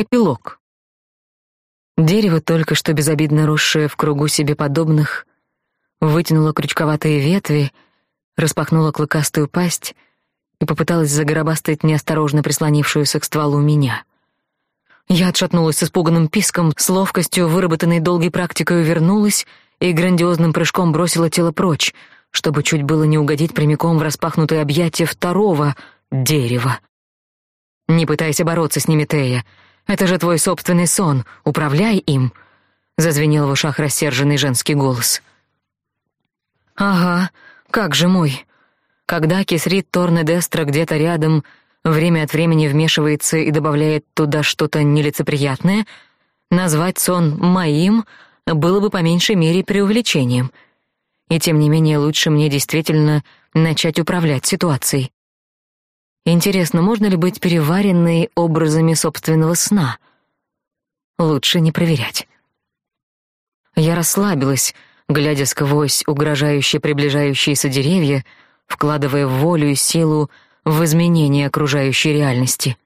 Эпилог. Дерево, только что безобидно росшее в кругу себе подобных, вытянуло крючковатые ветви, распахнуло клыкастую пасть и попыталось загробастать неосторожно прислонившуюся к стволу меня. Я отшатнулась с испуганным писком, с ловкостью, выработанной долгой практикой, вернулась и грандиозным прыжком бросила тело прочь, чтобы чуть было не угодить прямиком в распахнутые объятия второго дерева. «Не пытайся бороться с ними, Тея. Это же твой собственный сон. Управляй им!» Зазвенел в ушах рассерженный женский голос. «Ага, как же мой!» Когда Кисрит Торнедестра где-то рядом время от времени вмешивается и добавляет туда что-то нелицеприятное, назвать сон «моим» было бы по меньшей мере преувеличением. И тем не менее лучше мне действительно начать управлять ситуацией. Интересно, можно ли быть переваренной образами собственного сна? Лучше не проверять. Я расслабилась, глядя сквозь угрожающие приближающиеся деревья, вкладывая волю и силу в изменение окружающей реальности.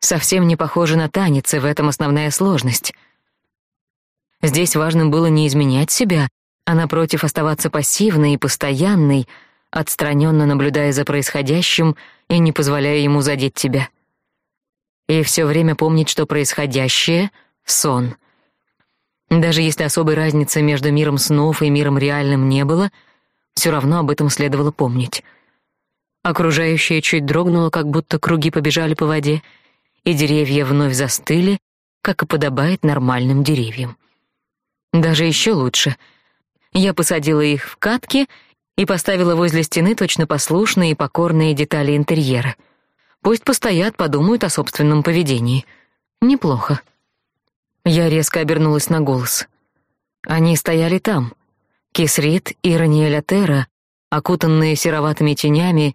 Совсем не похоже на танец, и в этом основная сложность. Здесь важным было не изменять себя, а напротив оставаться пассивной и постоянной, отстраненно наблюдая за происходящим и не позволяя ему задеть тебя. И все время помнить, что происходящее — сон. Даже если особой разницы между миром снов и миром реальным не было, все равно об этом следовало помнить. Окружающее чуть дрогнуло, как будто круги побежали по воде, и деревья вновь застыли, как и подобает нормальным деревьям. Даже еще лучше. Я посадила их в катки — и поставила возле стены точно послушные и покорные детали интерьера. Пусть постоят, подумают о собственном поведении. Неплохо. Я резко обернулась на голос. Они стояли там. Кисрит и Раниэль Атера, окутанные сероватыми тенями,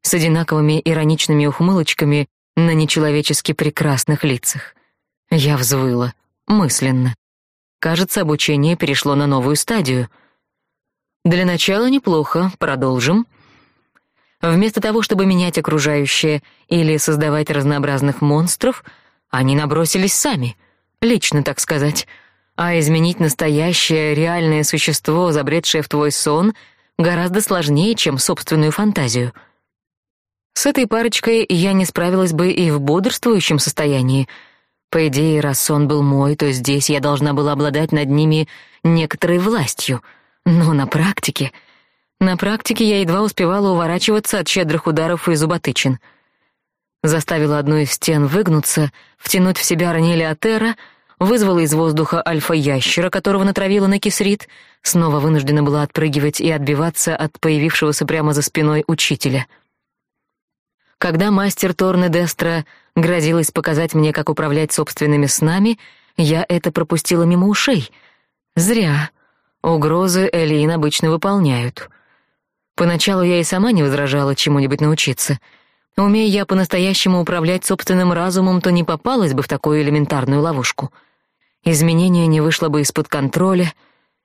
с одинаковыми ироничными ухмылочками на нечеловечески прекрасных лицах. Я взвыла, мысленно. Кажется, обучение перешло на новую стадию — для начала неплохо, продолжим. Вместо того, чтобы менять окружающее или создавать разнообразных монстров, они набросились сами, лично, так сказать. А изменить настоящее, реальное существо, забредшее в твой сон, гораздо сложнее, чем собственную фантазию. С этой парочкой я не справилась бы и в бодрствующем состоянии. По идее, раз сон был мой, то здесь я должна была обладать над ними некоторой властью — но на практике... На практике я едва успевала уворачиваться от щедрых ударов и зуботычин. Заставила одну из стен выгнуться, втянуть в себя Ранеля Атера, вызвала из воздуха альфа-ящера, которого натравила на кисрит, снова вынуждена была отпрыгивать и отбиваться от появившегося прямо за спиной учителя. Когда мастер Торне Дестра грозилась показать мне, как управлять собственными снами, я это пропустила мимо ушей. Зря. Угрозы Элиин обычно выполняют. Поначалу я и сама не возражала чему-нибудь научиться. Умея я по-настоящему управлять собственным разумом, то не попалась бы в такую элементарную ловушку. Изменение не вышло бы из-под контроля,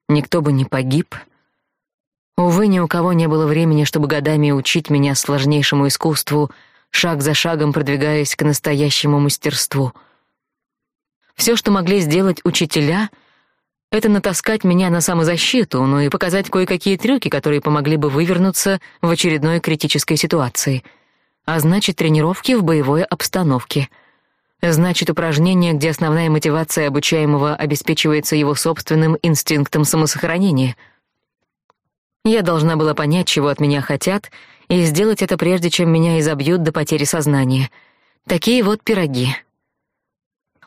никто бы не погиб. Увы, ни у кого не было времени, чтобы годами учить меня сложнейшему искусству, шаг за шагом продвигаясь к настоящему мастерству. Все, что могли сделать учителя — это натаскать меня на самозащиту, ну и показать кое-какие трюки, которые помогли бы вывернуться в очередной критической ситуации. А значит, тренировки в боевой обстановке. Значит, упражнения, где основная мотивация обучаемого обеспечивается его собственным инстинктом самосохранения. Я должна была понять, чего от меня хотят, и сделать это прежде, чем меня изобьют до потери сознания. Такие вот пироги.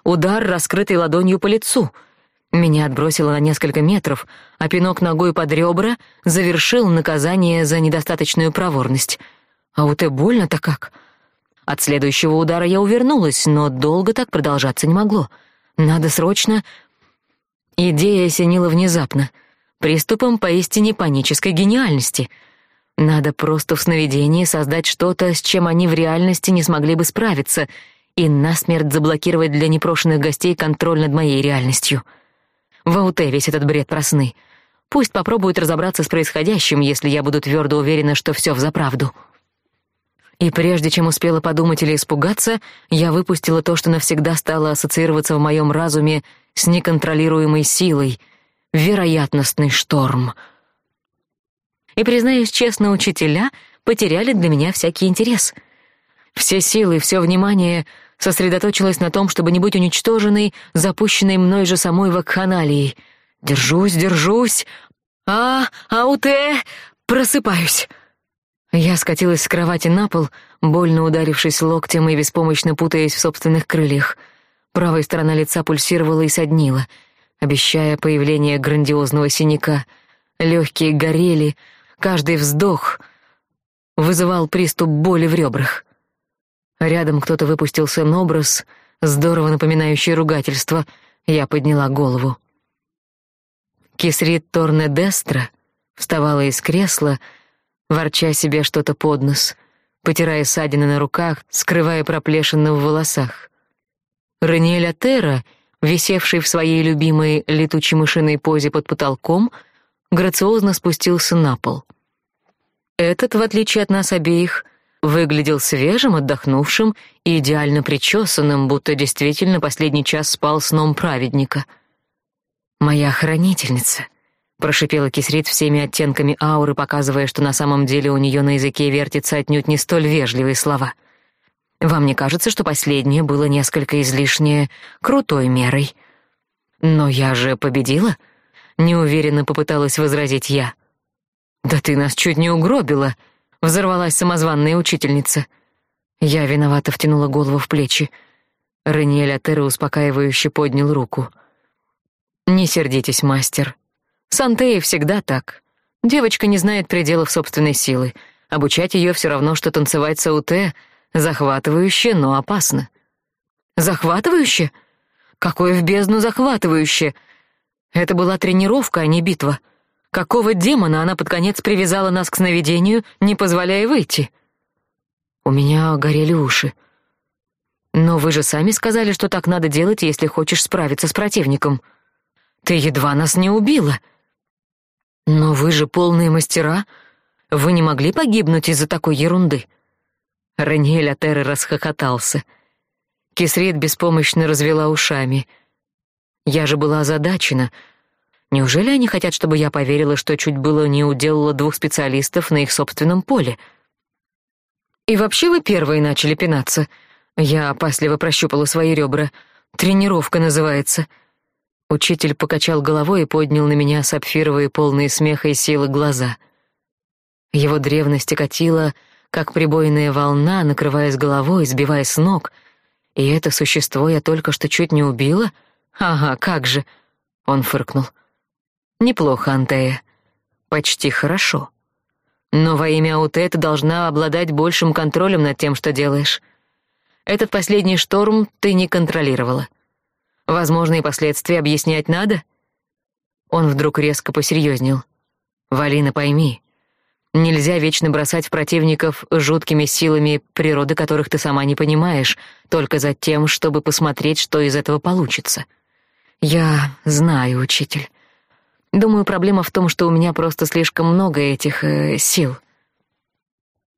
Удар, раскрытой ладонью по лицу — меня отбросило на несколько метров, а пинок ногой под ребра завершил наказание за недостаточную проворность. А вот и больно-то как. От следующего удара я увернулась, но долго так продолжаться не могло. Надо срочно... Идея осенила внезапно, приступом поистине панической гениальности. Надо просто в сновидении создать что-то, с чем они в реальности не смогли бы справиться, и насмерть заблокировать для непрошенных гостей контроль над моей реальностью. — в АУТ весь этот бред про сны. Пусть попробуют разобраться с происходящим, если я буду твердо уверена, что все взаправду. И прежде чем успела подумать или испугаться, я выпустила то, что навсегда стало ассоциироваться в моем разуме с неконтролируемой силой — вероятностный шторм. И, признаюсь честно, учителя потеряли для меня всякий интерес. Все силы, все внимание сосредоточилось на том, чтобы не быть уничтоженной, запущенной мной же самой вакханалией. Держусь, держусь. А, ауте, просыпаюсь. Я скатилась с кровати на пол, больно ударившись локтем и беспомощно путаясь в собственных крыльях. Правая сторона лица пульсировала и соднила, обещая появление грандиозного синяка. Легкие горели, каждый вздох вызывал приступ боли в ребрах. Рядом кто-то выпустил сон-образ, здорово напоминающий ругательство. Я подняла голову. Кисрит Торне Дестра вставала из кресла, ворча себе что-то под нос, потирая ссадины на руках, скрывая проплешины в волосах. Раниэль Атера, висевший в своей любимой летучей мышиной позе под потолком, грациозно спустился на пол. Этот, в отличие от нас обеих, выглядел свежим, отдохнувшим и идеально причесанным, будто действительно последний час спал сном праведника. «Моя хранительница», прошипела Кисрит всеми оттенками ауры, показывая, что на самом деле у нее на языке вертятся отнюдь не столь вежливые слова. Вам не кажется, что последнее было несколько излишне крутой мерой? Но я же победила, неуверенно попыталась возразить я. Да ты нас чуть не угробила, взорвалась самозванная учительница. Я виновато втянула голову в плечи. Раниэль Атера успокаивающе поднял руку. «Не сердитесь, мастер. С Антеей всегда так. Девочка не знает пределов собственной силы. Обучать ее все равно, что танцевать сауте, захватывающе, но опасно. Захватывающе? Какое в бездну захватывающе? Это была тренировка, а не битва. Какого демона она под конец привязала нас к сновидению, не позволяя выйти? У меня горели уши. Но вы же сами сказали, что так надо делать, если хочешь справиться с противником. Ты едва нас не убила. Но вы же полные мастера. Вы не могли погибнуть из-за такой ерунды. Раниэль Атеры расхохотался. Кисрит беспомощно развела ушами. Я же была озадачена. Неужели они хотят, чтобы я поверила, что чуть было не уделала двух специалистов на их собственном поле? И вообще вы первые начали пинаться. Я опасливо прощупала свои ребра. Тренировка называется — Учитель покачал головой и поднял на меня сапфировые полные смеха и силы глаза. Его древность окатила, как прибойная волна, накрывая с головой, сбивая с ног. И это существо я только что чуть не убила? Ага, как же. Он фыркнул. Неплохо, Антея. Почти хорошо. Но во имя Ауте ты должна обладать большим контролем над тем, что делаешь. Этот последний шторм ты не контролировала. Возможные последствия объяснять надо? Он вдруг резко посерьезнел. Валина, пойми, нельзя вечно бросать в противников жуткими силами, природы которых ты сама не понимаешь, только за тем, чтобы посмотреть, что из этого получится. Я знаю, учитель. Думаю, проблема в том, что у меня просто слишком много этих э, сил.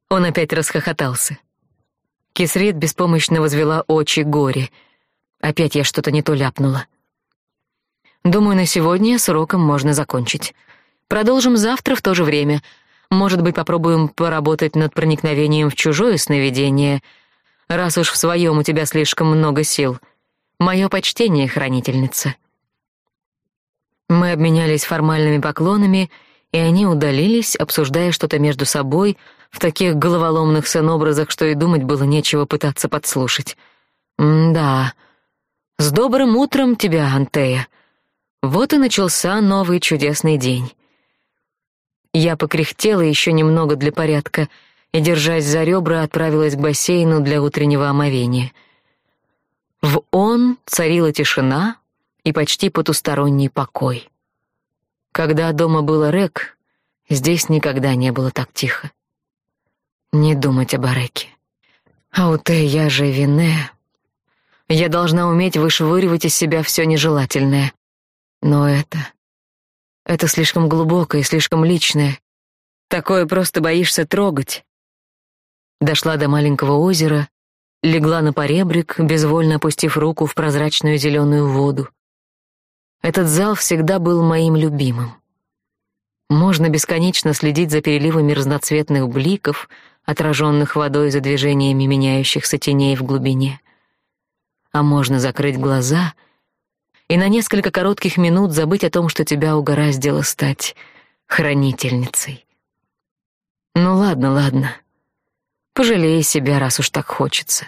Он опять расхохотался. Кисрит беспомощно возвела очи горе — Опять я что-то не то ляпнула. Думаю, на сегодня с уроком можно закончить. Продолжим завтра в то же время. Может быть, попробуем поработать над проникновением в чужое сновидение, раз уж в своем у тебя слишком много сил. Мое почтение, хранительница. Мы обменялись формальными поклонами, и они удалились, обсуждая что-то между собой в таких головоломных сонобразах, что и думать было нечего пытаться подслушать. М-да. С добрым утром тебя, Антея. Вот и начался новый чудесный день. Я покряхтела еще немного для порядка и, держась за ребра, отправилась к бассейну для утреннего омовения. В он царила тишина и почти потусторонний покой. Когда дома было Рек, здесь никогда не было так тихо. Не думать об Ареке. А у я же Вине я должна уметь вышвыривать из себя все нежелательное. Но это... Это слишком глубокое, слишком личное. Такое просто боишься трогать. Дошла до маленького озера, легла на поребрик, безвольно опустив руку в прозрачную зеленую воду. Этот зал всегда был моим любимым. Можно бесконечно следить за переливами разноцветных бликов, отраженных водой за движениями меняющихся теней в глубине. А можно закрыть глаза и на несколько коротких минут забыть о том, что тебя угораздило стать хранительницей. Ну ладно, ладно. Пожалей себя, раз уж так хочется.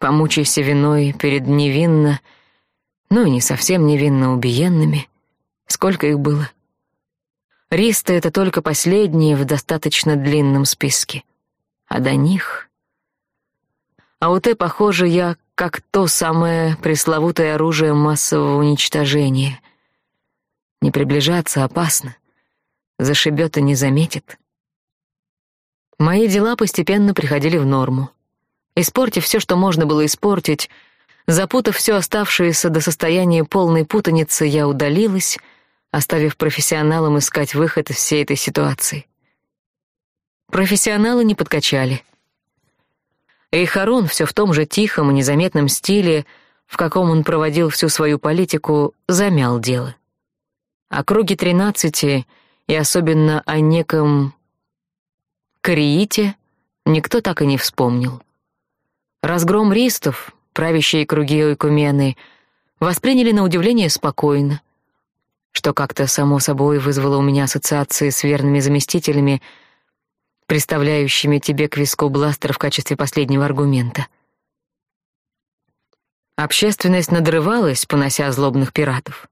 Помучайся виной перед невинно, ну и не совсем невинно убиенными. Сколько их было? Риста — это только последние в достаточно длинном списке. А до них... А у Т, похоже, я как то самое пресловутое оружие массового уничтожения. Не приближаться опасно. Зашибет и не заметит. Мои дела постепенно приходили в норму. Испортив все, что можно было испортить, запутав все оставшееся до состояния полной путаницы, я удалилась, оставив профессионалам искать выход из всей этой ситуации. Профессионалы не подкачали. Эйхарон все в том же тихом и незаметном стиле, в каком он проводил всю свою политику, замял дело. О круге тринадцати и особенно о неком Кориите никто так и не вспомнил. Разгром ристов, правящие круги Ойкумены, восприняли на удивление спокойно, что как-то само собой вызвало у меня ассоциации с верными заместителями, представляющими тебе к виску бластер в качестве последнего аргумента. Общественность надрывалась, понося злобных пиратов.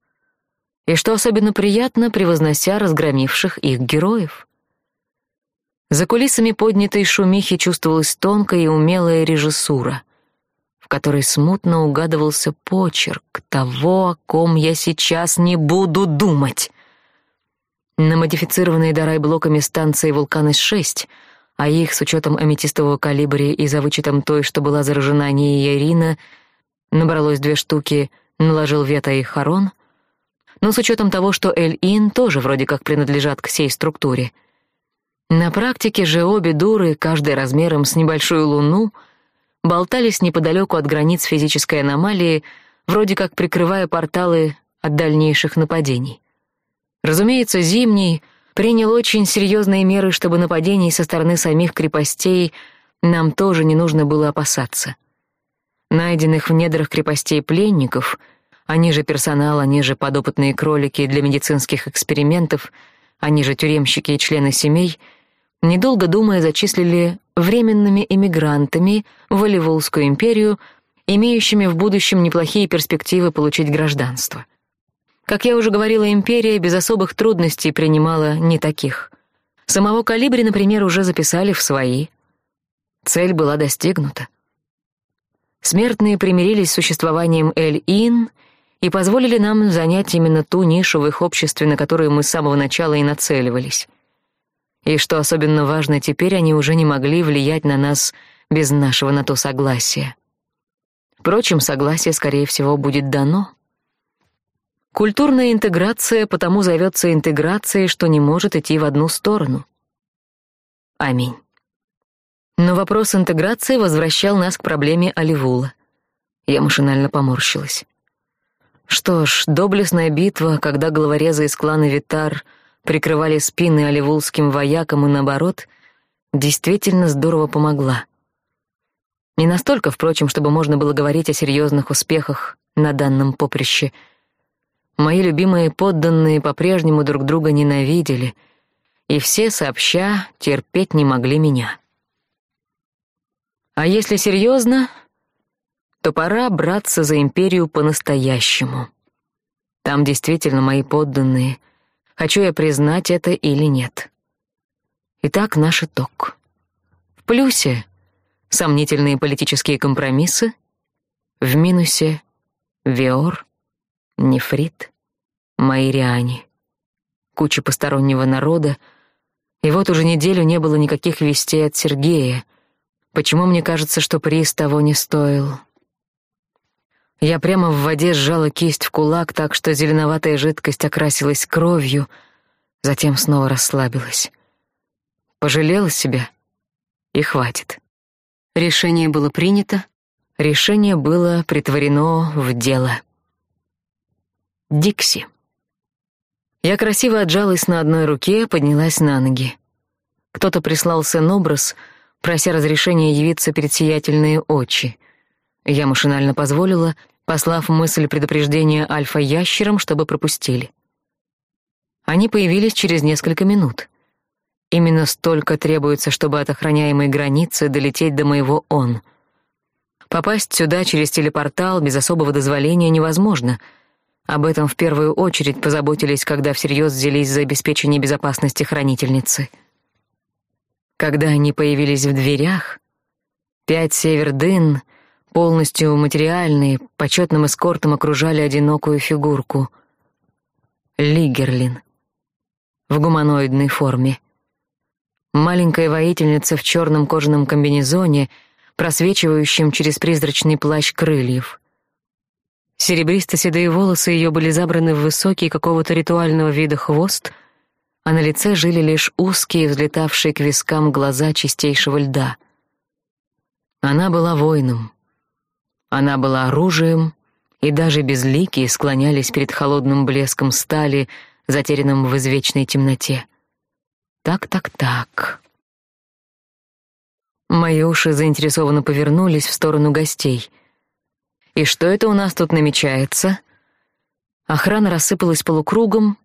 И что особенно приятно, превознося разгромивших их героев. За кулисами поднятой шумихи чувствовалась тонкая и умелая режиссура, которой смутно угадывался почерк того, о ком я сейчас не буду думать. На модифицированные дарай-блоками станции «Вулкан-6», а их, с учетом аметистового калибри и за вычетом той, что была заражена не Ирина, набралось две штуки, наложил Вета и Харон, но с учетом того, что Эль-Ин тоже вроде как принадлежат к сей структуре — на практике же обе дуры, каждая размером с небольшую луну, болтались неподалеку от границ физической аномалии, вроде как прикрывая порталы от дальнейших нападений. Разумеется, Зимний принял очень серьезные меры, чтобы нападений со стороны самих крепостей нам тоже не нужно было опасаться. Найденных в недрах крепостей пленников, они же персонал, они же подопытные кролики для медицинских экспериментов, они же тюремщики и члены семей — недолго думая, зачислили временными эмигрантами в Оливолскую империю, имеющими в будущем неплохие перспективы получить гражданство. Как я уже говорила, империя без особых трудностей принимала не таких. Самого Калибри, например, уже записали в свои. Цель была достигнута. Смертные примирились с существованием Эль-Ин и позволили нам занять именно ту нишу в их обществе, на которую мы с самого начала и нацеливались — и что особенно важно, теперь они уже не могли влиять на нас без нашего на то согласия. Впрочем, согласие, скорее всего, будет дано. Культурная интеграция потому зовется интеграцией, что не может идти в одну сторону. Аминь. Но вопрос интеграции возвращал нас к проблеме Оливула. Я машинально поморщилась. Что ж, доблестная битва, когда главорезы из клана Витар — прикрывали спины оливулским воякам и наоборот, действительно здорово помогла. Не настолько, впрочем, чтобы можно было говорить о серьезных успехах на данном поприще. Мои любимые подданные по-прежнему друг друга ненавидели, и все сообща терпеть не могли меня. А если серьезно, то пора браться за империю по-настоящему. Там действительно мои подданные — хочу я признать это или нет. Итак, наш итог. В плюсе — сомнительные политические компромиссы, в минусе — Виор, Нефрит, Майриани, куча постороннего народа, и вот уже неделю не было никаких вестей от Сергея. Почему мне кажется, что приз того не стоил?» Я прямо в воде сжала кисть в кулак так, что зеленоватая жидкость окрасилась кровью, затем снова расслабилась. Пожалела себя, и хватит. Решение было принято. Решение было притворено в дело. Дикси. Я красиво отжалась на одной руке, поднялась на ноги. Кто-то прислал сын-образ, прося разрешения явиться перед сиятельные очи. Я машинально позволила, послав мысль предупреждения альфа-ящерам, чтобы пропустили. Они появились через несколько минут. Именно столько требуется, чтобы от охраняемой границы долететь до моего «он». Попасть сюда через телепортал без особого дозволения невозможно. Об этом в первую очередь позаботились, когда всерьез взялись за обеспечение безопасности хранительницы. Когда они появились в дверях, пять севердын, полностью материальные, почетным эскортом окружали одинокую фигурку. Лигерлин. В гуманоидной форме. Маленькая воительница в черном кожаном комбинезоне, просвечивающем через призрачный плащ крыльев. Серебристо-седые волосы ее были забраны в высокий какого-то ритуального вида хвост, а на лице жили лишь узкие, взлетавшие к вискам глаза чистейшего льда. Она была воином. Она была оружием, и даже безликие склонялись перед холодным блеском стали, затерянным в извечной темноте. Так, так, так. Мои уши заинтересованно повернулись в сторону гостей. И что это у нас тут намечается? Охрана рассыпалась полукругом,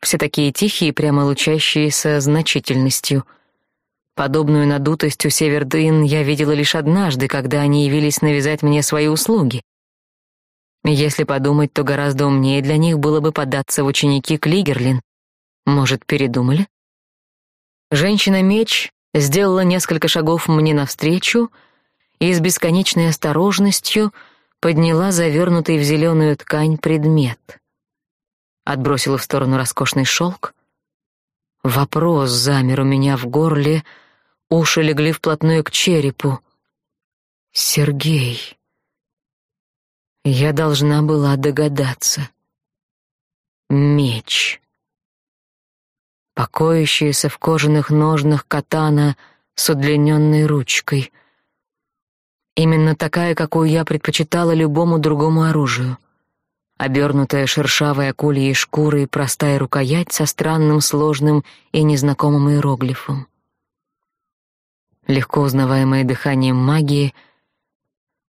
все такие тихие, прямо лучащиеся значительностью. Подобную надутость у Севердын я видела лишь однажды, когда они явились навязать мне свои услуги. Если подумать, то гораздо умнее для них было бы податься в ученики Клигерлин. Может, передумали? Женщина-меч сделала несколько шагов мне навстречу и с бесконечной осторожностью подняла завернутый в зеленую ткань предмет. Отбросила в сторону роскошный шелк. Вопрос замер у меня в горле, уши легли вплотную к черепу. Сергей. Я должна была догадаться. Меч покоящаяся в кожаных ножнах катана с удлиненной ручкой. Именно такая, какую я предпочитала любому другому оружию. Обернутая шершавой акульей шкурой простая рукоять со странным, сложным и незнакомым иероглифом. Легко узнаваемое дыханием магии,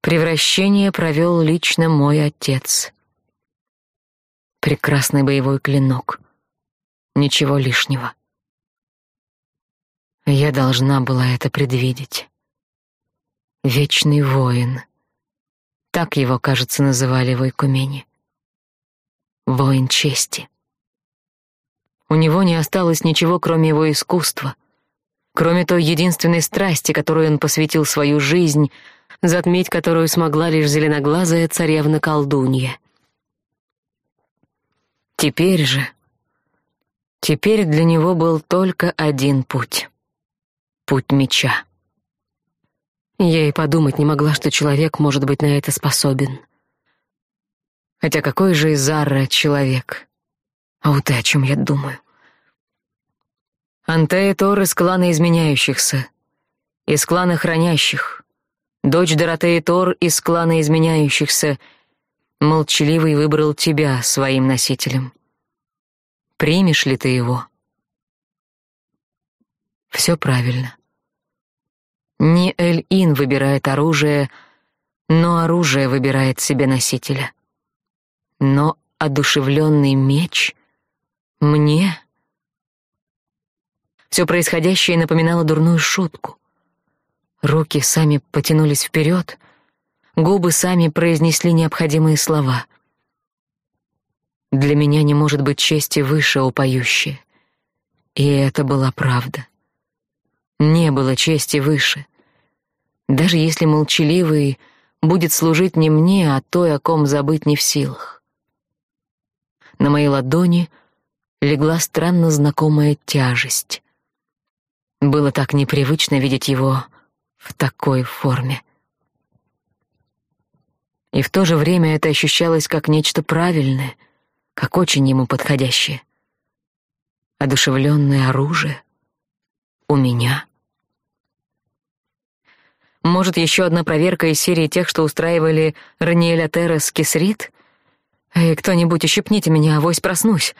превращение провел лично мой отец. Прекрасный боевой клинок — Ничего лишнего. Я должна была это предвидеть. Вечный воин. Так его, кажется, называли в Ойкумене. Воин чести. У него не осталось ничего, кроме его искусства, кроме той единственной страсти, которой он посвятил свою жизнь, затмить которую смогла лишь зеленоглазая царевна-колдунья. Теперь же Теперь для него был только один путь — путь меча. Я и подумать не могла, что человек может быть на это способен. Хотя какой же из Арра человек? А вот и о чем я думаю. Антея Тор из клана изменяющихся, из клана хранящих, дочь Доротеи Тор из клана изменяющихся, молчаливый выбрал тебя своим носителем. Примешь ли ты его? Все правильно. Не Эль-Ин выбирает оружие, но оружие выбирает себе носителя. Но одушевленный меч мне... Все происходящее напоминало дурную шутку. Руки сами потянулись вперед, губы сами произнесли необходимые слова — для меня не может быть чести выше, о И это была правда. Не было чести выше. Даже если молчаливый будет служить не мне, а той, о ком забыть не в силах. На моей ладони легла странно знакомая тяжесть. Было так непривычно видеть его в такой форме. И в то же время это ощущалось как нечто правильное — как очень ему подходящее. Одушевленное оружие у меня. Может, еще одна проверка из серии тех, что устраивали Раниэля Террес Кисрит? Эй, кто-нибудь ущипните меня, авось проснусь.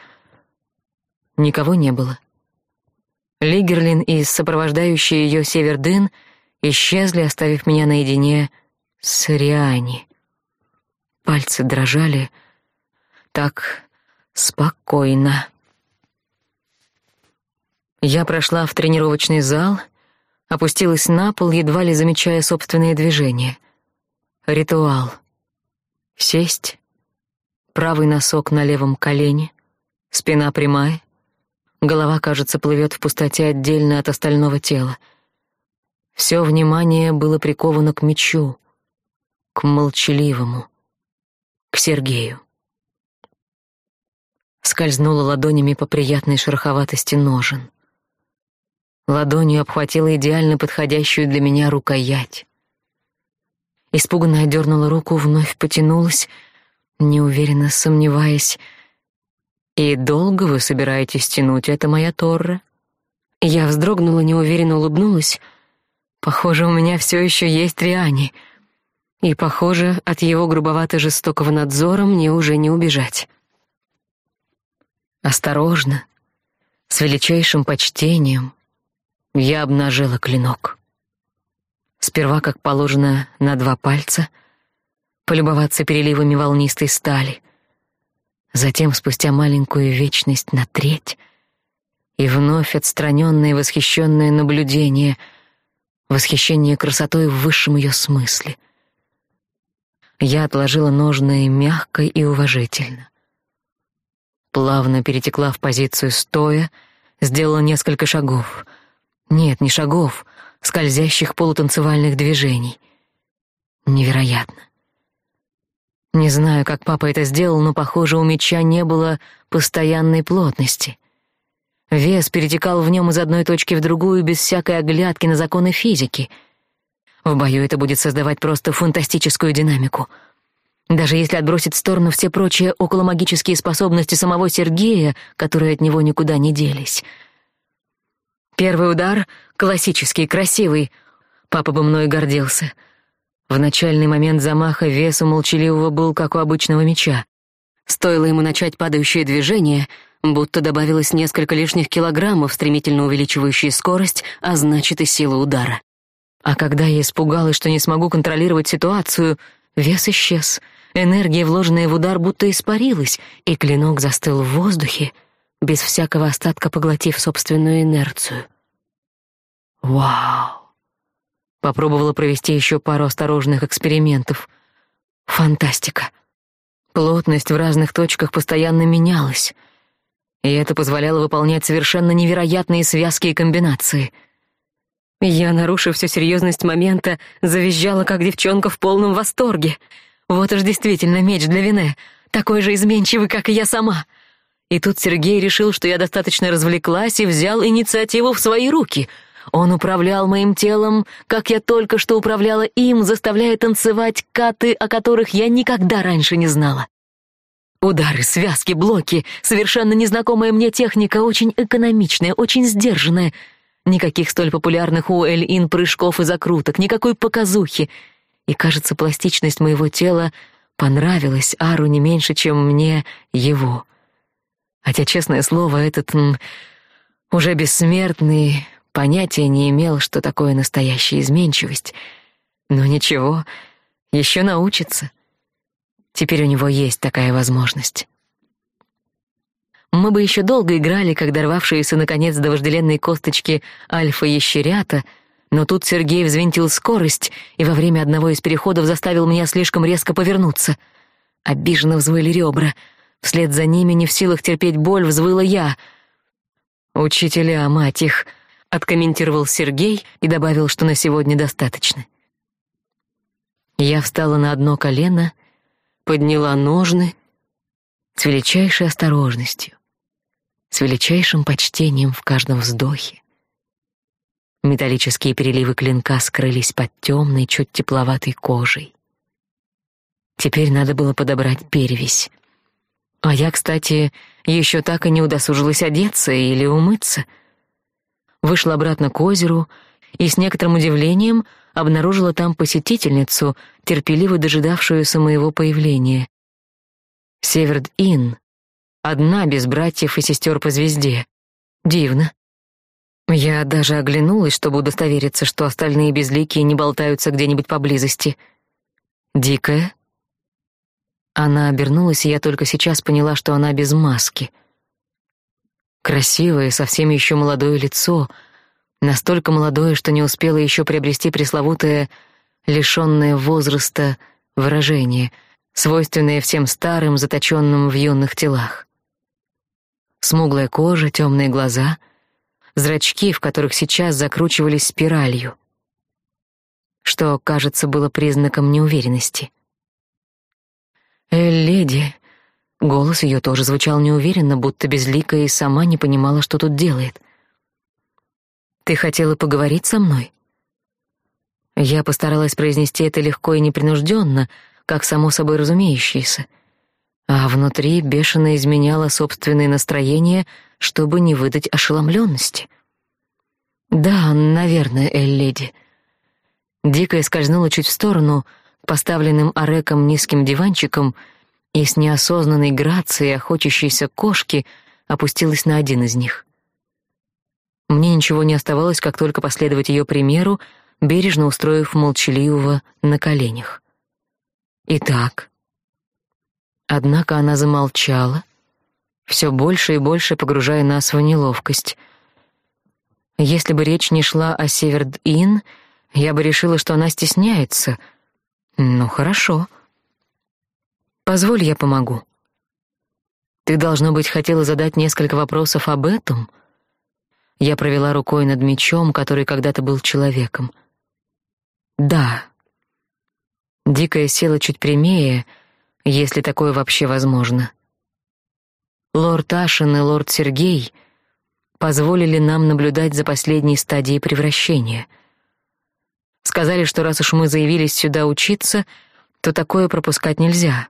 Никого не было. Лигерлин и сопровождающий ее Севердын исчезли, оставив меня наедине с Риани. Пальцы дрожали так спокойно. Я прошла в тренировочный зал, опустилась на пол, едва ли замечая собственные движения. Ритуал. Сесть, правый носок на левом колене, спина прямая, голова, кажется, плывет в пустоте отдельно от остального тела. Все внимание было приковано к мечу, к молчаливому, к Сергею. Скользнула ладонями по приятной шероховатости ножен. Ладонью обхватила идеально подходящую для меня рукоять. Испуганно отдернула руку, вновь потянулась, неуверенно сомневаясь. «И долго вы собираетесь тянуть это, моя Торра?» Я вздрогнула, неуверенно улыбнулась. «Похоже, у меня все еще есть Риани. И, похоже, от его грубовато-жестокого надзора мне уже не убежать». Осторожно, с величайшим почтением, я обнажила клинок. Сперва, как положено, на два пальца, полюбоваться переливами волнистой стали, затем, спустя маленькую вечность, на треть, и вновь отстранённое и восхищённое наблюдение, восхищение красотой в высшем её смысле. Я отложила ножны мягко и уважительно. Плавно перетекла в позицию стоя, сделала несколько шагов — нет, не шагов, скользящих полутанцевальных движений. Невероятно. Не знаю, как папа это сделал, но, похоже, у меча не было постоянной плотности. Вес перетекал в нем из одной точки в другую без всякой оглядки на законы физики. В бою это будет создавать просто фантастическую динамику. Даже если отбросить в сторону все прочие околомагические способности самого Сергея, которые от него никуда не делись — Первый удар — классический, красивый. Папа бы мной гордился. В начальный момент замаха вес у молчаливого был как у обычного меча. Стоило ему начать падающее движение, будто добавилось несколько лишних килограммов, стремительно увеличивающие скорость, а значит и силу удара. А когда я испугалась, что не смогу контролировать ситуацию, вес исчез. Энергия, вложенная в удар, будто испарилась, и клинок застыл в воздухе, без всякого остатка поглотив собственную инерцию. Вау! Попробовала провести еще пару осторожных экспериментов. Фантастика. Плотность в разных точках постоянно менялась, и это позволяло выполнять совершенно невероятные связки и комбинации. Я, нарушив всю серьезность момента, завизжала, как девчонка в полном восторге. Вот уж действительно меч для Вине, такой же изменчивый, как и я сама — и тут Сергей решил, что я достаточно развлеклась и взял инициативу в свои руки. Он управлял моим телом, как я только что управляла им, заставляя танцевать каты, о которых я никогда раньше не знала. Удары, связки, блоки, совершенно незнакомая мне техника, очень экономичная, очень сдержанная. Никаких столь популярных у Эль-Ин прыжков и закруток, никакой показухи. И, кажется, пластичность моего тела понравилась Ару не меньше, чем мне его. Хотя, честное слово, этот м, уже бессмертный понятия не имел, что такое настоящая изменчивость. Но ничего, еще научится. Теперь у него есть такая возможность. Мы бы еще долго играли, как дорвавшиеся наконец до вожделенной косточки альфа-ящерята, но тут Сергей взвинтил скорость и во время одного из переходов заставил меня слишком резко повернуться. Обиженно взвыли ребра — Вслед за ними, не в силах терпеть боль, взвыла я. «Учителя, мать их!» — откомментировал Сергей и добавил, что на сегодня достаточно. Я встала на одно колено, подняла ножны с величайшей осторожностью, с величайшим почтением в каждом вздохе. Металлические переливы клинка скрылись под темной, чуть тепловатой кожей. Теперь надо было подобрать перевязь. А я, кстати, еще так и не удосужилась одеться или умыться. Вышла обратно к озеру и с некоторым удивлением обнаружила там посетительницу, терпеливо дожидавшуюся моего появления. Северд-Ин. Одна без братьев и сестер по звезде. Дивно. Я даже оглянулась, чтобы удостовериться, что остальные безликие не болтаются где-нибудь поблизости. Дикая. Она обернулась, и я только сейчас поняла, что она без маски. Красивое, совсем еще молодое лицо, настолько молодое, что не успело еще приобрести пресловутое лишённое возраста выражение, свойственное всем старым, заточенным в юных телах. Смуглая кожа, темные глаза — зрачки, в которых сейчас закручивались спиралью, что, кажется, было признаком неуверенности. «Эль, леди!» Голос ее тоже звучал неуверенно, будто безликая и сама не понимала, что тут делает. «Ты хотела поговорить со мной?» Я постаралась произнести это легко и непринужденно, как само собой разумеющееся, а внутри бешено изменяло собственное настроение — чтобы не выдать ошеломленности. «Да, наверное, Эль-леди». Дикая скользнула чуть в сторону, поставленным ареком низким диванчиком, и с неосознанной грацией охотящейся кошки опустилась на один из них. Мне ничего не оставалось, как только последовать ее примеру, бережно устроив молчаливого на коленях. Итак. Однако она замолчала, все больше и больше погружая нас в неловкость. Если бы речь не шла о Северд-Ин, я бы решила, что она стесняется. Ну, хорошо. Позволь, я помогу. Ты, должно быть, хотела задать несколько вопросов об этом? Я провела рукой над мечом, который когда-то был человеком. Да. Дикая села чуть прямее, если такое вообще возможно. — Лорд Ашен и лорд Сергей позволили нам наблюдать за последней стадией превращения. Сказали, что раз уж мы заявились сюда учиться, то такое пропускать нельзя.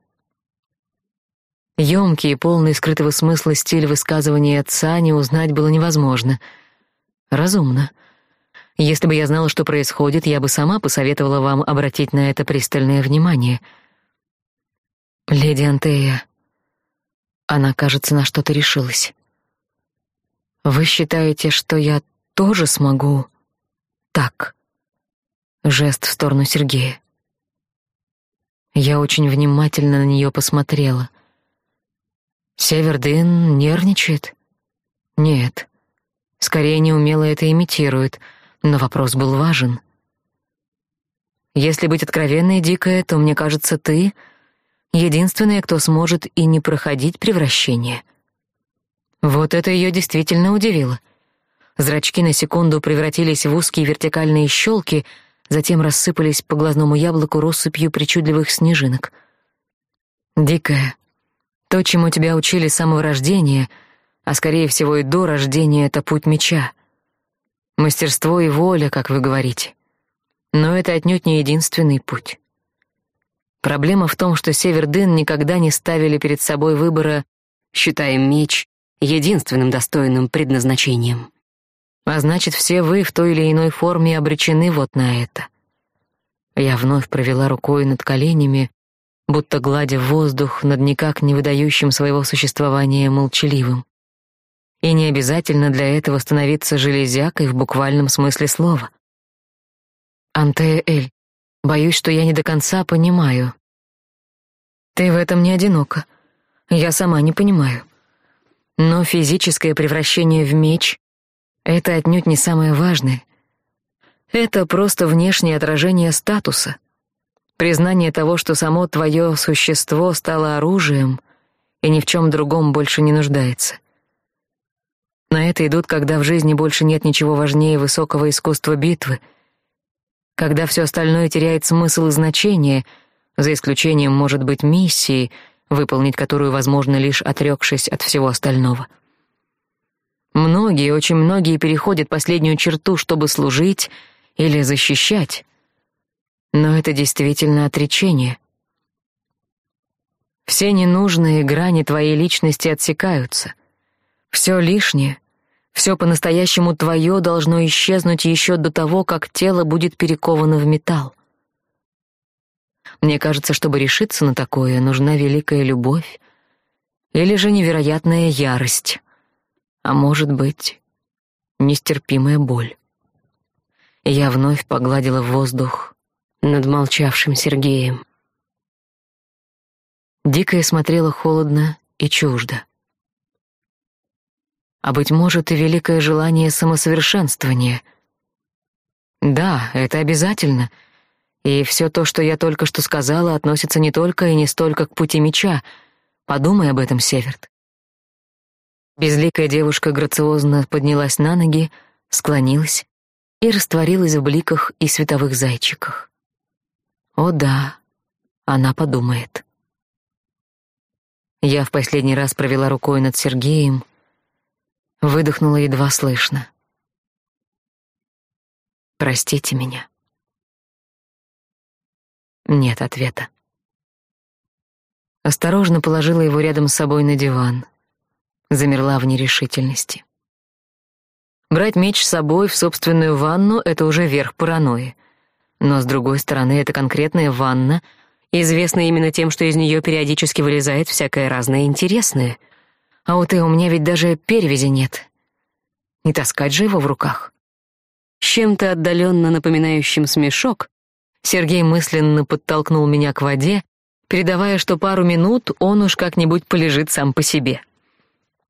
Ёмкий и полный скрытого смысла стиль высказывания отца не узнать было невозможно. Разумно. Если бы я знала, что происходит, я бы сама посоветовала вам обратить на это пристальное внимание. Леди Антея, она, кажется, на что-то решилась. Вы считаете, что я тоже смогу так? Жест в сторону Сергея. Я очень внимательно на нее посмотрела. Севердин нервничает? Нет. Скорее неумело это имитирует, но вопрос был важен. Если быть откровенной, Дикая, то мне кажется, ты единственная, кто сможет и не проходить превращение. Вот это ее действительно удивило. Зрачки на секунду превратились в узкие вертикальные щелки, затем рассыпались по глазному яблоку россыпью причудливых снежинок. «Дикая, то, чему тебя учили с самого рождения, а скорее всего и до рождения, — это путь меча. Мастерство и воля, как вы говорите. Но это отнюдь не единственный путь. Проблема в том, что Севердын никогда не ставили перед собой выбора, считая меч единственным достойным предназначением. А значит, все вы в той или иной форме обречены вот на это. Я вновь провела рукой над коленями, будто гладя воздух над никак не выдающим своего существования молчаливым. И не обязательно для этого становиться железякой в буквальном смысле слова. Антея Эль, Боюсь, что я не до конца понимаю. Ты в этом не одинока. Я сама не понимаю. Но физическое превращение в меч — это отнюдь не самое важное. Это просто внешнее отражение статуса. Признание того, что само твое существо стало оружием и ни в чем другом больше не нуждается. На это идут, когда в жизни больше нет ничего важнее высокого искусства битвы — когда все остальное теряет смысл и значение, за исключением, может быть, миссии, выполнить которую возможно лишь отрекшись от всего остального. Многие, очень многие переходят последнюю черту, чтобы служить или защищать. Но это действительно отречение. Все ненужные грани твоей личности отсекаются. Все лишнее, Все по-настоящему твое должно исчезнуть еще до того, как тело будет перековано в металл. Мне кажется, чтобы решиться на такое, нужна великая любовь или же невероятная ярость, а может быть, нестерпимая боль. Я вновь погладила воздух над молчавшим Сергеем. Дикая смотрела холодно и чуждо. А быть может, и великое желание самосовершенствования. Да, это обязательно. И все то, что я только что сказала, относится не только и не столько к пути меча. Подумай об этом, Северт. Безликая девушка грациозно поднялась на ноги, склонилась и растворилась в бликах и световых зайчиках. О да, она подумает. Я в последний раз провела рукой над Сергеем, выдохнула едва слышно. Простите меня. Нет ответа. Осторожно положила его рядом с собой на диван. Замерла в нерешительности. Брать меч с собой в собственную ванну — это уже верх паранойи. Но, с другой стороны, это конкретная ванна — известна именно тем, что из нее периодически вылезает всякое разное интересное. А у ты у меня ведь даже перевязи нет. Не таскать же его в руках. Чем-то отдаленно напоминающим смешок, Сергей мысленно подтолкнул меня к воде, передавая, что пару минут он уж как-нибудь полежит сам по себе.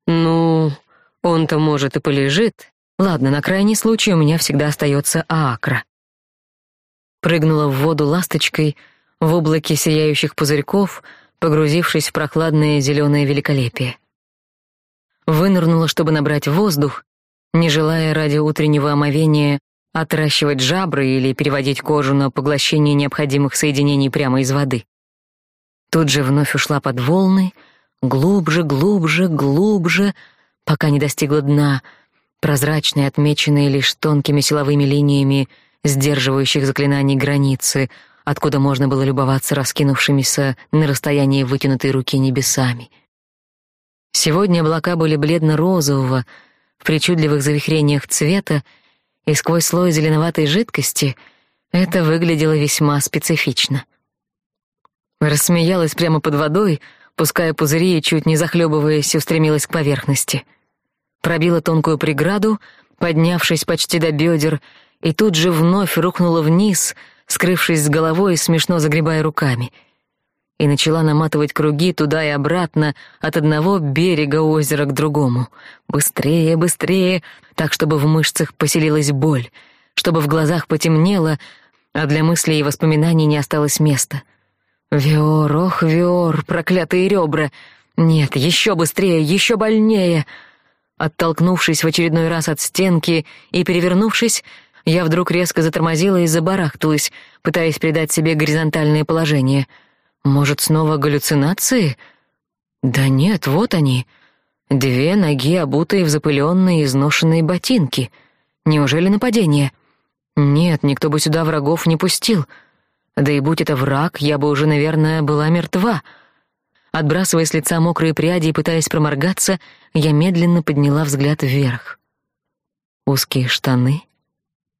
Ну, он-то, может, и полежит. Ладно, на крайний случай у меня всегда остается аакра. Прыгнула в воду ласточкой — в облаке сияющих пузырьков, погрузившись в прохладное зеленое великолепие. Вынырнула, чтобы набрать воздух, не желая ради утреннего омовения отращивать жабры или переводить кожу на поглощение необходимых соединений прямо из воды. Тут же вновь ушла под волны, глубже, глубже, глубже, пока не достигла дна, прозрачной, отмеченной лишь тонкими силовыми линиями сдерживающих заклинаний границы — откуда можно было любоваться раскинувшимися на расстоянии вытянутой руки небесами. Сегодня облака были бледно-розового, в причудливых завихрениях цвета, и сквозь слой зеленоватой жидкости это выглядело весьма специфично. Рассмеялась прямо под водой, пуская пузыри и, чуть не захлебываясь, устремилась к поверхности. Пробила тонкую преграду, поднявшись почти до бедер, и тут же вновь рухнула вниз — скрывшись с головой и смешно загребая руками. И начала наматывать круги туда и обратно от одного берега озера к другому. Быстрее, быстрее, так, чтобы в мышцах поселилась боль, чтобы в глазах потемнело, а для мыслей и воспоминаний не осталось места. Виор, ох, Виор, проклятые ребра! Нет, еще быстрее, еще больнее! Оттолкнувшись в очередной раз от стенки и перевернувшись, я вдруг резко затормозила и забарахталась, пытаясь придать себе горизонтальное положение. Может, снова галлюцинации? Да нет, вот они. Две ноги, обутые в запыленные изношенные ботинки. Неужели нападение? Нет, никто бы сюда врагов не пустил. Да и будь это враг, я бы уже, наверное, была мертва. Отбрасывая с лица мокрые пряди и пытаясь проморгаться, я медленно подняла взгляд вверх. Узкие штаны —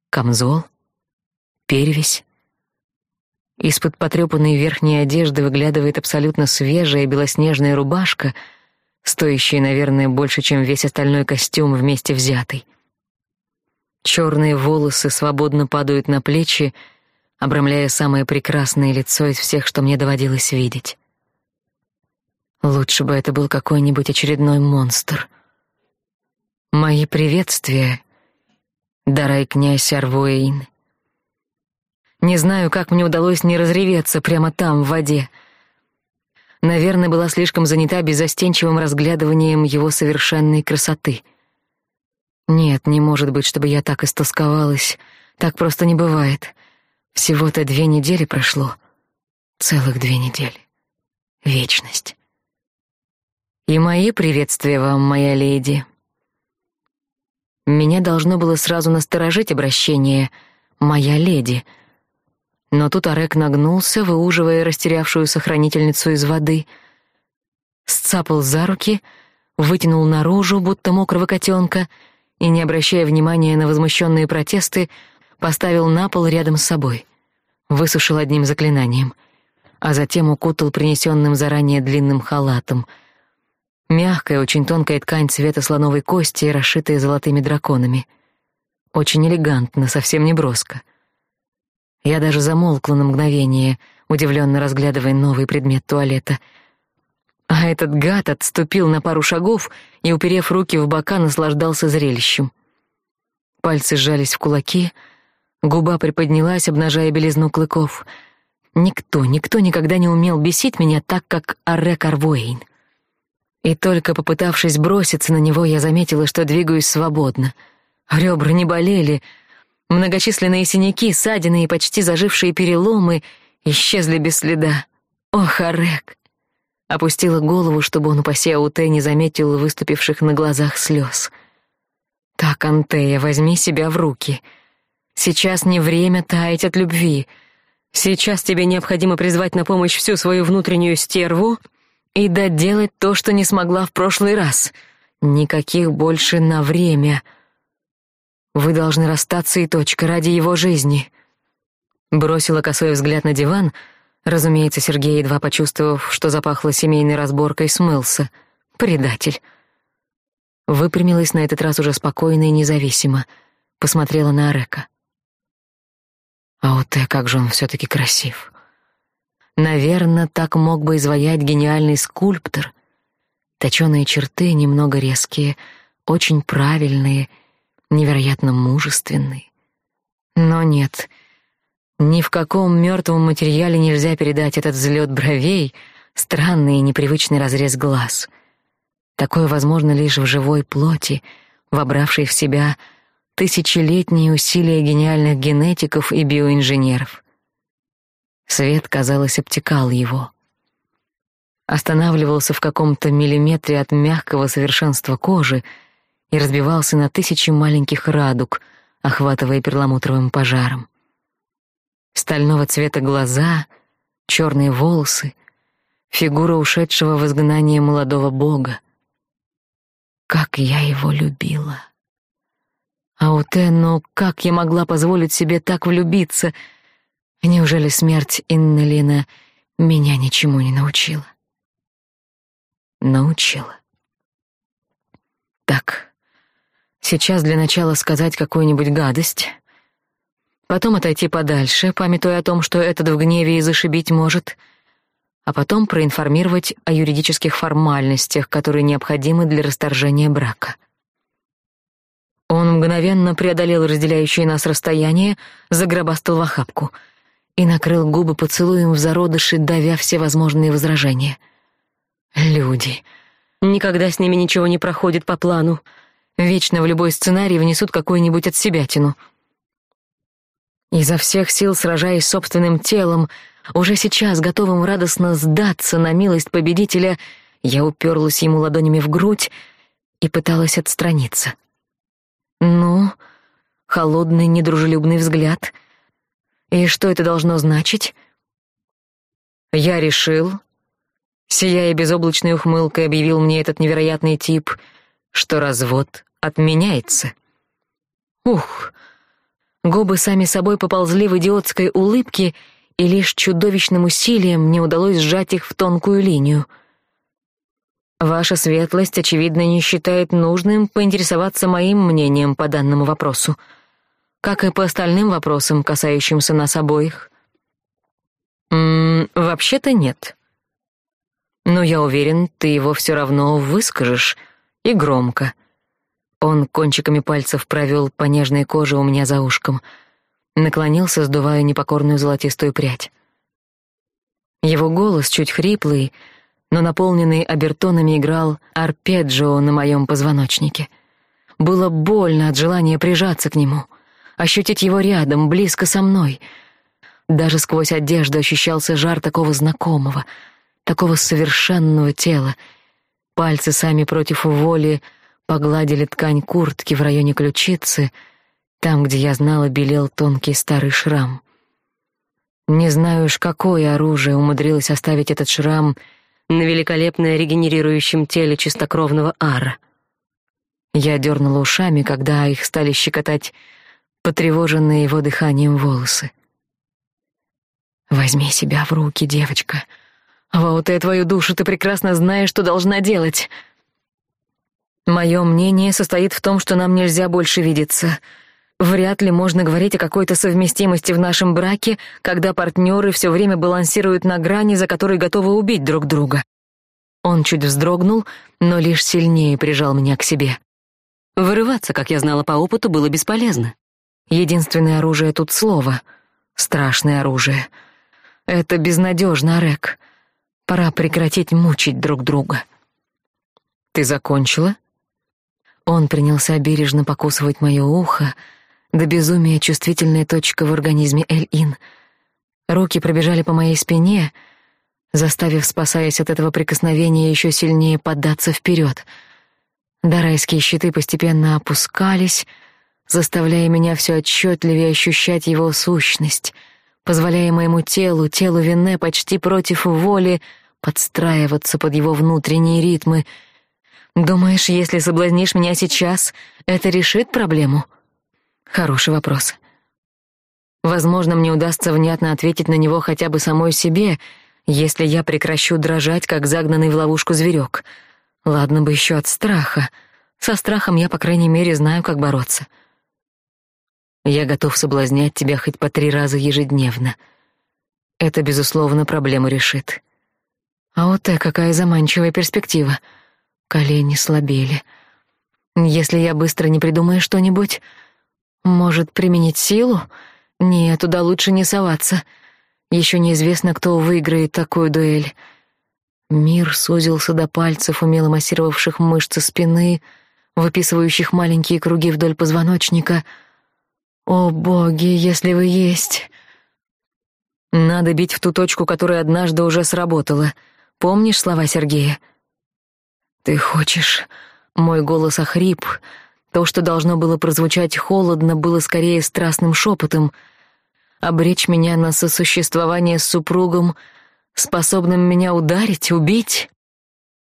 камзол, перевязь. Из-под потрёпанной верхней одежды выглядывает абсолютно свежая белоснежная рубашка, стоящая, наверное, больше, чем весь остальной костюм вместе взятый. Чёрные волосы свободно падают на плечи, обрамляя самое прекрасное лицо из всех, что мне доводилось видеть. Лучше бы это был какой-нибудь очередной монстр. Мои приветствия Дарай князь Арвуэйн. Не знаю, как мне удалось не разреветься прямо там, в воде. Наверное, была слишком занята беззастенчивым разглядыванием его совершенной красоты. Нет, не может быть, чтобы я так истосковалась. Так просто не бывает. Всего-то две недели прошло. Целых две недели. Вечность. И мои приветствия вам, моя леди. Меня должно было сразу насторожить обращение «моя леди». Но тут Арек нагнулся, выуживая растерявшую сохранительницу из воды, сцапал за руки, вытянул наружу, будто мокрого котенка, и, не обращая внимания на возмущенные протесты, поставил на пол рядом с собой, высушил одним заклинанием, а затем укутал принесенным заранее длинным халатом. Мягкая, очень тонкая ткань цвета слоновой кости, расшитая золотыми драконами. Очень элегантно, совсем не броско. Я даже замолкла на мгновение, удивленно разглядывая новый предмет туалета — а этот гад отступил на пару шагов и, уперев руки в бока, наслаждался зрелищем. Пальцы сжались в кулаки, губа приподнялась, обнажая белизну клыков. Никто, никто никогда не умел бесить меня так, как Аррек Арвуэйн. И только попытавшись броситься на него, я заметила, что двигаюсь свободно. Ребра не болели, многочисленные синяки, ссадины и почти зажившие переломы исчезли без следа. Ох, Аррек! Опустила голову, чтобы он, упаси Ауте, не заметил выступивших на глазах слез. «Так, Антея, возьми себя в руки. Сейчас не время таять от любви. Сейчас тебе необходимо призвать на помощь всю свою внутреннюю стерву и доделать то, что не смогла в прошлый раз. Никаких больше на время. Вы должны расстаться и точка ради его жизни». Бросила косой взгляд на диван — Разумеется, Сергей, едва почувствовав, что запахло семейной разборкой, смылся. Предатель. Выпрямилась на этот раз уже спокойно и независимо. Посмотрела на Арека. А вот как же он все таки красив. Наверное, так мог бы изваять гениальный скульптор. Точёные черты, немного резкие, очень правильные, невероятно мужественные. Но нет — ни в каком мертвом материале нельзя передать этот взлет бровей, странный и непривычный разрез глаз. Такое возможно лишь в живой плоти, вобравшей в себя тысячелетние усилия гениальных генетиков и биоинженеров. Свет, казалось, обтекал его. Останавливался в каком-то миллиметре от мягкого совершенства кожи и разбивался на тысячи маленьких радуг, охватывая перламутровым пожаром стального цвета глаза, черные волосы, фигура ушедшего в изгнание молодого бога. Как я его любила! Ауте, но как я могла позволить себе так влюбиться? Неужели смерть Иннелина меня ничему не научила? Научила. Так, сейчас для начала сказать какую-нибудь гадость — потом отойти подальше, памятуя о том, что этот в гневе и зашибить может, а потом проинформировать о юридических формальностях, которые необходимы для расторжения брака. Он мгновенно преодолел разделяющее нас расстояние, загробастал в охапку и накрыл губы поцелуем в зародыши, давя все возможные возражения. Люди. Никогда с ними ничего не проходит по плану. Вечно в любой сценарий внесут какую-нибудь отсебятину — Изо всех сил сражаясь собственным телом, уже сейчас готовым радостно сдаться на милость победителя, я уперлась ему ладонями в грудь и пыталась отстраниться. Ну, холодный, недружелюбный взгляд. И что это должно значить? Я решил, сияя безоблачной ухмылкой, объявил мне этот невероятный тип, что развод отменяется. Ух, Губы сами собой поползли в идиотской улыбке, и лишь чудовищным усилием мне удалось сжать их в тонкую линию. Ваша светлость, очевидно, не считает нужным поинтересоваться моим мнением по данному вопросу, как и по остальным вопросам, касающимся нас обоих. М вообще-то нет. Но я уверен, ты его все равно выскажешь и громко. Он кончиками пальцев провел по нежной коже у меня за ушком, наклонился, сдувая непокорную золотистую прядь. Его голос, чуть хриплый, но наполненный обертонами, играл арпеджио на моем позвоночнике. Было больно от желания прижаться к нему, ощутить его рядом, близко со мной. Даже сквозь одежду ощущался жар такого знакомого, такого совершенного тела. Пальцы сами против воли погладили ткань куртки в районе ключицы, там, где я знала, белел тонкий старый шрам. Не знаю уж, какое оружие умудрилось оставить этот шрам на великолепно регенерирующем теле чистокровного ара. Я дернула ушами, когда их стали щекотать потревоженные его дыханием волосы. «Возьми себя в руки, девочка. Вауте, твою душу ты прекрасно знаешь, что должна делать». Мое мнение состоит в том, что нам нельзя больше видеться. Вряд ли можно говорить о какой-то совместимости в нашем браке, когда партнеры все время балансируют на грани, за которой готовы убить друг друга. Он чуть вздрогнул, но лишь сильнее прижал меня к себе. Вырываться, как я знала по опыту, было бесполезно. Единственное оружие тут слово. Страшное оружие. Это безнадежно, Рек. Пора прекратить мучить друг друга. Ты закончила? Он принялся бережно покусывать моё ухо, до безумия чувствительная точка в организме Эль-Ин. Руки пробежали по моей спине, заставив, спасаясь от этого прикосновения, ещё сильнее поддаться вперёд. Дарайские щиты постепенно опускались, заставляя меня всё отчётливее ощущать его сущность, позволяя моему телу, телу Вине почти против воли подстраиваться под его внутренние ритмы — Думаешь, если соблазнишь меня сейчас, это решит проблему? Хороший вопрос. Возможно, мне удастся внятно ответить на него хотя бы самой себе, если я прекращу дрожать, как загнанный в ловушку зверек. Ладно бы еще от страха. Со страхом я, по крайней мере, знаю, как бороться. Я готов соблазнять тебя хоть по три раза ежедневно. Это, безусловно, проблему решит. А вот и какая заманчивая перспектива — Колени слабели. Если я быстро не придумаю что-нибудь, может, применить силу? Нет, туда лучше не соваться. Еще неизвестно, кто выиграет такую дуэль. Мир сузился до пальцев, умело массировавших мышцы спины, выписывающих маленькие круги вдоль позвоночника. О, боги, если вы есть. Надо бить в ту точку, которая однажды уже сработала. Помнишь слова Сергея? «Ты хочешь...» Мой голос охрип. То, что должно было прозвучать холодно, было скорее страстным шепотом. Обречь меня на сосуществование с супругом, способным меня ударить, убить?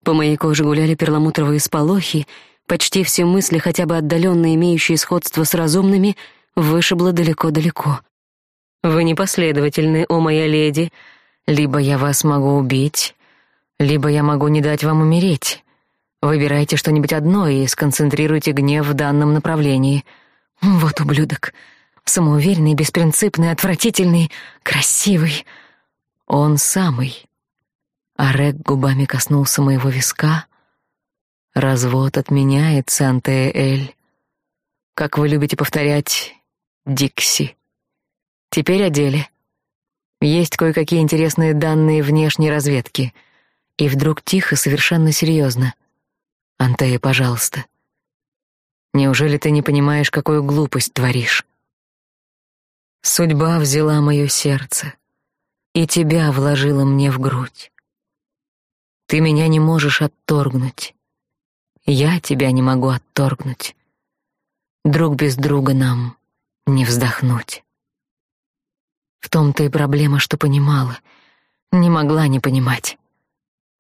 По моей коже гуляли перламутровые сполохи, почти все мысли, хотя бы отдаленно имеющие сходство с разумными, вышибло далеко-далеко. «Вы непоследовательны, о моя леди. Либо я вас могу убить, либо я могу не дать вам умереть». Выбирайте что-нибудь одно и сконцентрируйте гнев в данном направлении. Вот ублюдок. Самоуверенный, беспринципный, отвратительный, красивый. Он самый. Арек губами коснулся моего виска. Развод отменяется, Антеэль. Как вы любите повторять, Дикси. Теперь о деле. Есть кое-какие интересные данные внешней разведки. И вдруг тихо, совершенно серьезно — Антея, пожалуйста. Неужели ты не понимаешь, какую глупость творишь? Судьба взяла моё сердце и тебя вложила мне в грудь. Ты меня не можешь отторгнуть. Я тебя не могу отторгнуть. Друг без друга нам не вздохнуть. В том-то и проблема, что понимала, не могла не понимать.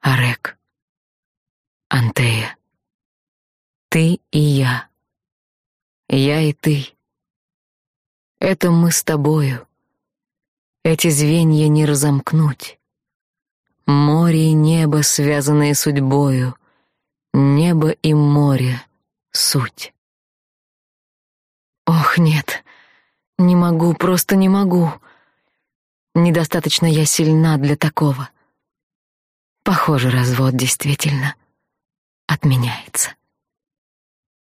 Арек. Антея. Ты и я. Я и ты. Это мы с тобою. Эти звенья не разомкнуть. Море и небо, связанные судьбою. Небо и море — суть. Ох, нет, не могу, просто не могу. Недостаточно я сильна для такого. Похоже, развод действительно отменяется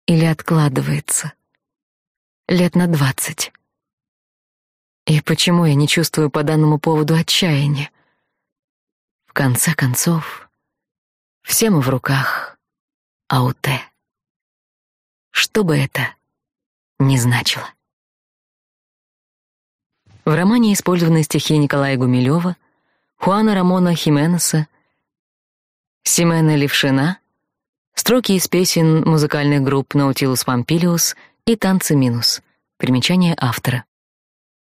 или откладывается. Лет на двадцать. И почему я не чувствую по данному поводу отчаяния? В конце концов, все мы в руках Ауте. Что бы это ни значило. В романе использованы стихи Николая Гумилева, Хуана Рамона Хименеса, Семена Левшина Строки из песен музыкальных групп Nautilus Pompilius и Танцы минус. Примечание автора.